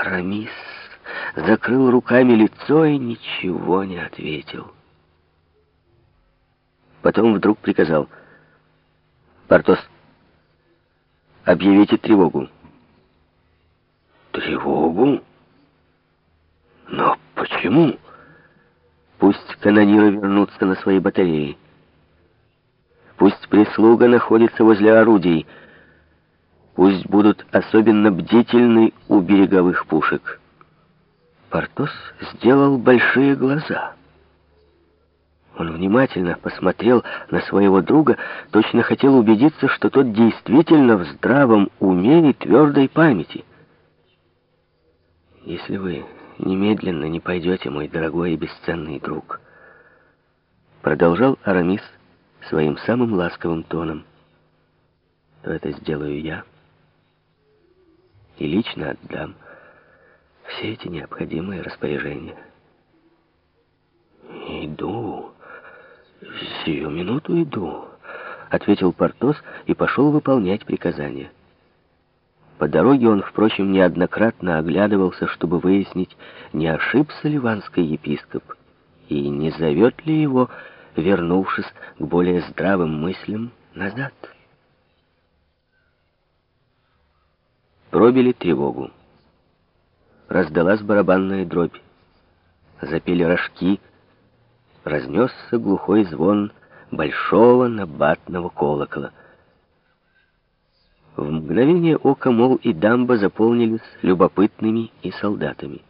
Арамис закрыл руками лицо и ничего не ответил. Потом вдруг приказал. «Портос, объявите тревогу». «Тревогу? Но почему?» «Пусть канониры вернутся на свои батареи. Пусть прислуга находится возле орудий. Пусть будут особенно бдительны у береговых пушек». Портос сделал большие глаза. Он внимательно посмотрел на своего друга, точно хотел убедиться, что тот действительно в здравом уме и твердой памяти. «Если вы немедленно не пойдете, мой дорогой и бесценный друг», продолжал Арамис своим самым ласковым тоном, то это сделаю я и лично отдам все эти необходимые распоряжения. «Иду», «Сию минуту иду», — ответил Портос и пошел выполнять приказание. По дороге он, впрочем, неоднократно оглядывался, чтобы выяснить, не ошибся ли ванский епископ и не зовет ли его, вернувшись к более здравым мыслям, назад. Пробили тревогу. Раздалась барабанная дробь. Запели рожки — разнесся глухой звон большого набатного колокола. В мгновение ока Мол и Дамба заполнились любопытными и солдатами.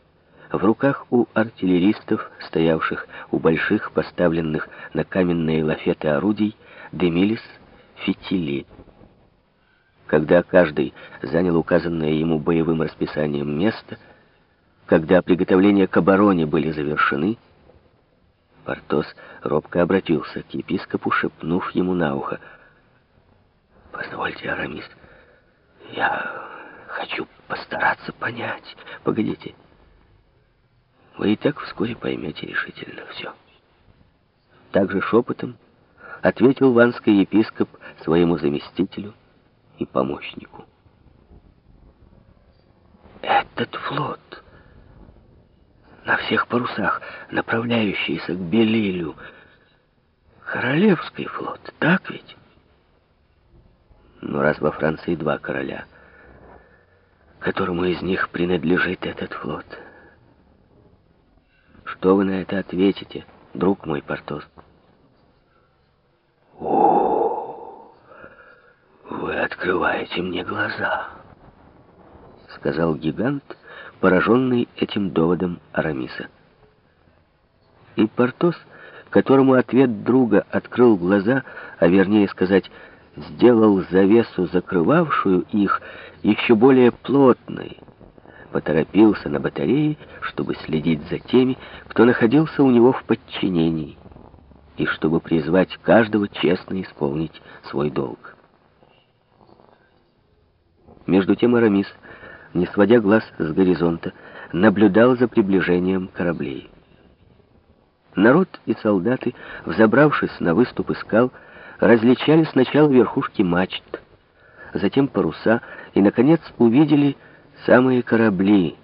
В руках у артиллеристов, стоявших у больших, поставленных на каменные лафеты орудий, дымились фитили. Когда каждый занял указанное ему боевым расписанием место, когда приготовления к обороне были завершены, Портос робко обратился к епископу, шепнув ему на ухо. «Позвольте, Арамис, я хочу постараться понять. Погодите. Вы и так вскоре поймете решительно все». Также шепотом ответил ванский епископ своему заместителю и помощнику. «Этот флот...» на всех парусах, направляющийся к Белилю. Королевский флот, так ведь? Ну, раз во Франции два короля, которому из них принадлежит этот флот. Что вы на это ответите, друг мой Портос? О, вы открываете мне глаза, сказал гигант, пораженный этим доводом Арамиса. И Портос, которому ответ друга открыл глаза, а вернее сказать, сделал завесу, закрывавшую их, еще более плотной, поторопился на батарее, чтобы следить за теми, кто находился у него в подчинении, и чтобы призвать каждого честно исполнить свой долг. Между тем Арамис не сводя глаз с горизонта, наблюдал за приближением кораблей. Народ и солдаты, взобравшись на выступы скал, различали сначала верхушки мачт, затем паруса и, наконец, увидели самые корабли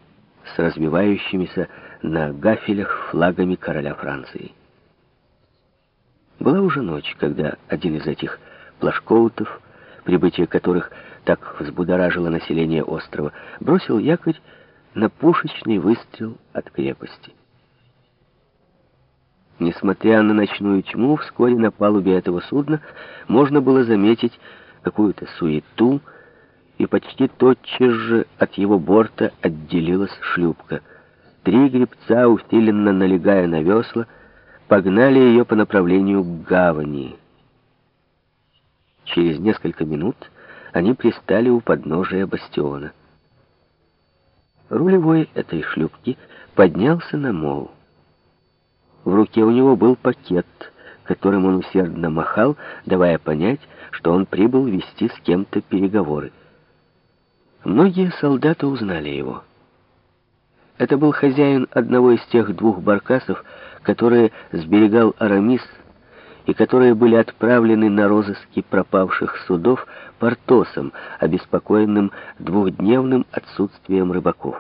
с разбивающимися на гафелях флагами короля Франции. Была уже ночь, когда один из этих плашкоутов, прибытие которых так взбудоражило население острова, бросил якорь на пушечный выстрел от крепости. Несмотря на ночную тьму, вскоре на палубе этого судна можно было заметить какую-то суету, и почти тотчас же от его борта отделилась шлюпка. Три гребца, усиленно налегая на весла, погнали ее по направлению к гавани. Через несколько минут они пристали у подножия бастиона. Рулевой этой шлюпки поднялся на мол. В руке у него был пакет, которым он усердно махал, давая понять, что он прибыл вести с кем-то переговоры. Многие солдаты узнали его. Это был хозяин одного из тех двух баркасов, которые сберегал Арамис и которые были отправлены на розыски пропавших судов Портосом, обеспокоенным двухдневным отсутствием рыбаков.